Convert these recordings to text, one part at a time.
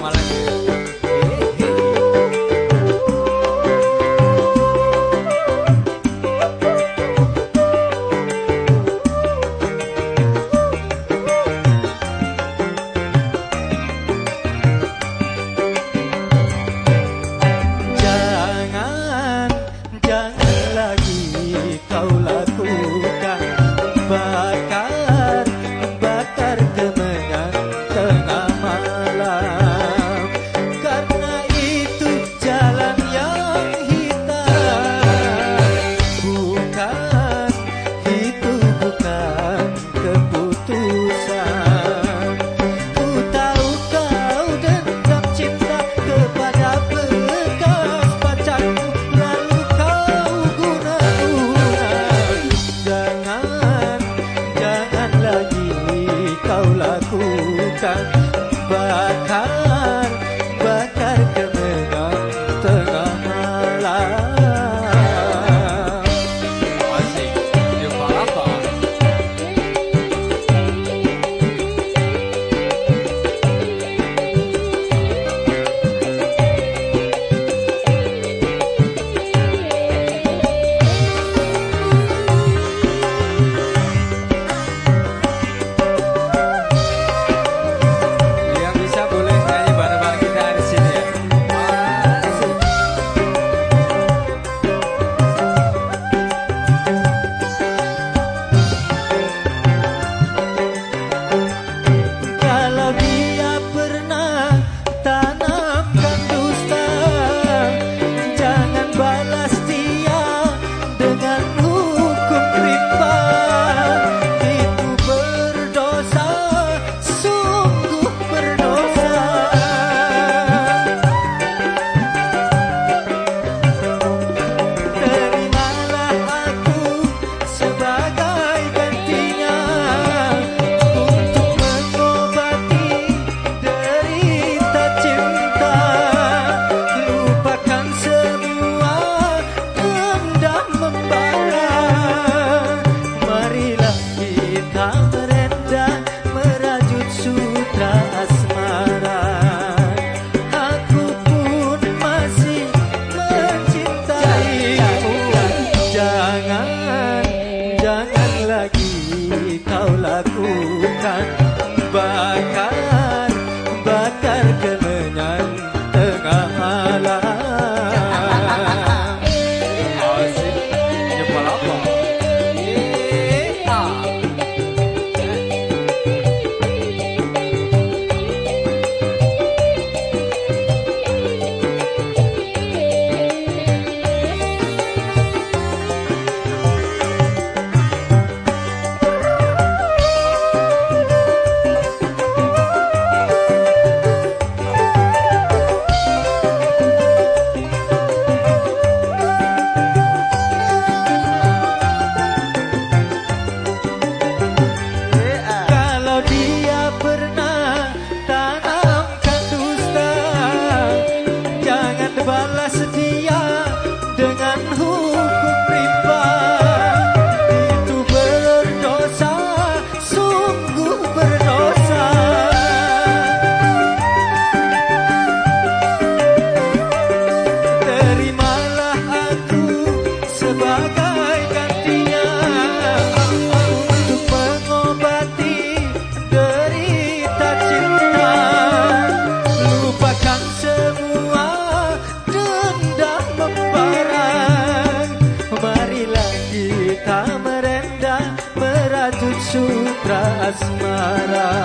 my life. bakal I can't Yeah. sebagai gantinya. Untuk mengobati derita cinta Lupakan semua dendam membara lagi, kita merendah merajut sutra asmara.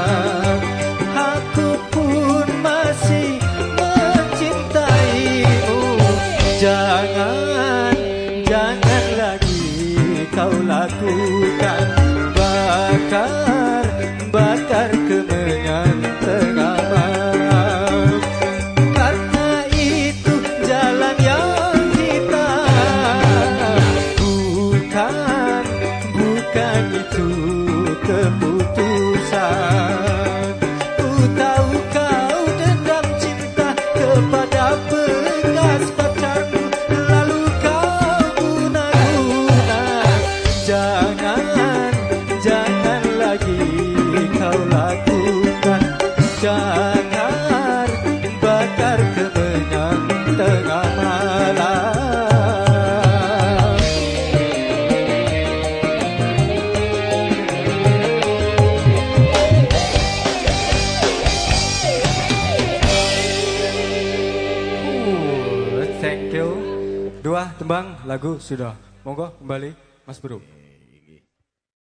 Sebuah tembang lagu sudah. Monggo kembali Mas Bro.